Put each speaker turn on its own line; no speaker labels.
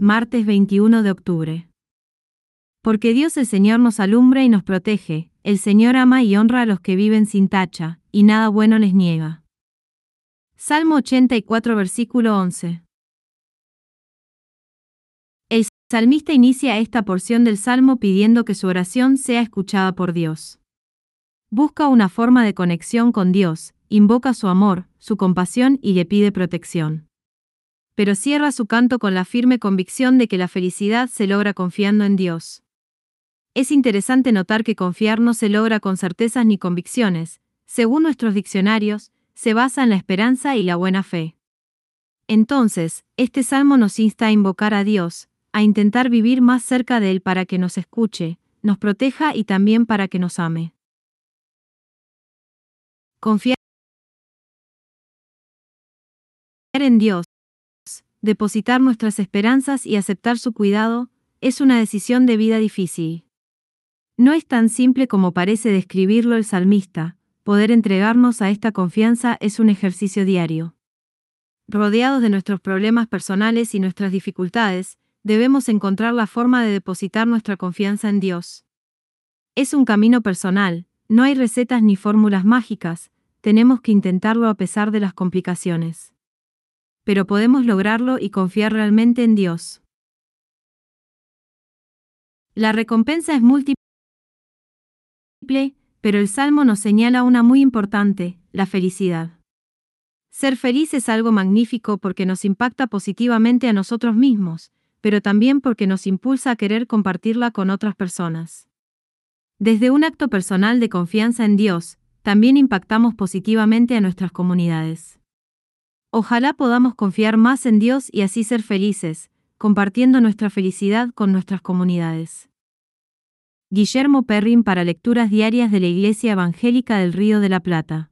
Martes 21 de octubre. Porque Dios el Señor nos alumbra y nos protege, el Señor ama y honra a los que viven sin tacha, y nada bueno les niega. Salmo 84 versículo 11. El salmista inicia esta porción del Salmo pidiendo que su oración sea escuchada por Dios. Busca una forma de conexión con Dios, invoca su amor, su compasión y le pide protección pero cierra su canto con la firme convicción de que la felicidad se logra confiando en Dios. Es interesante notar que confiar no se logra con certezas ni convicciones, según nuestros diccionarios, se basa en la esperanza y la buena fe. Entonces, este salmo nos insta a invocar a Dios, a intentar vivir más cerca de Él para que nos escuche, nos proteja y también para que nos ame. Confiar en Dios depositar nuestras esperanzas y aceptar su cuidado, es una decisión de vida difícil. No es tan simple como parece describirlo el salmista, poder entregarnos a esta confianza es un ejercicio diario. Rodeados de nuestros problemas personales y nuestras dificultades, debemos encontrar la forma de depositar nuestra confianza en Dios. Es un camino personal, no hay recetas ni fórmulas mágicas, tenemos que intentarlo a pesar de las complicaciones pero podemos lograrlo y confiar realmente en Dios. La recompensa es múltiple, pero el Salmo nos señala una muy importante, la felicidad. Ser feliz es algo magnífico porque nos impacta positivamente a nosotros mismos, pero también porque nos impulsa a querer compartirla con otras personas. Desde un acto personal de confianza en Dios, también impactamos positivamente a nuestras comunidades. Ojalá podamos confiar más en Dios y así ser felices, compartiendo nuestra felicidad con nuestras comunidades. Guillermo Perrin para lecturas diarias de la Iglesia Evangélica del Río de la Plata.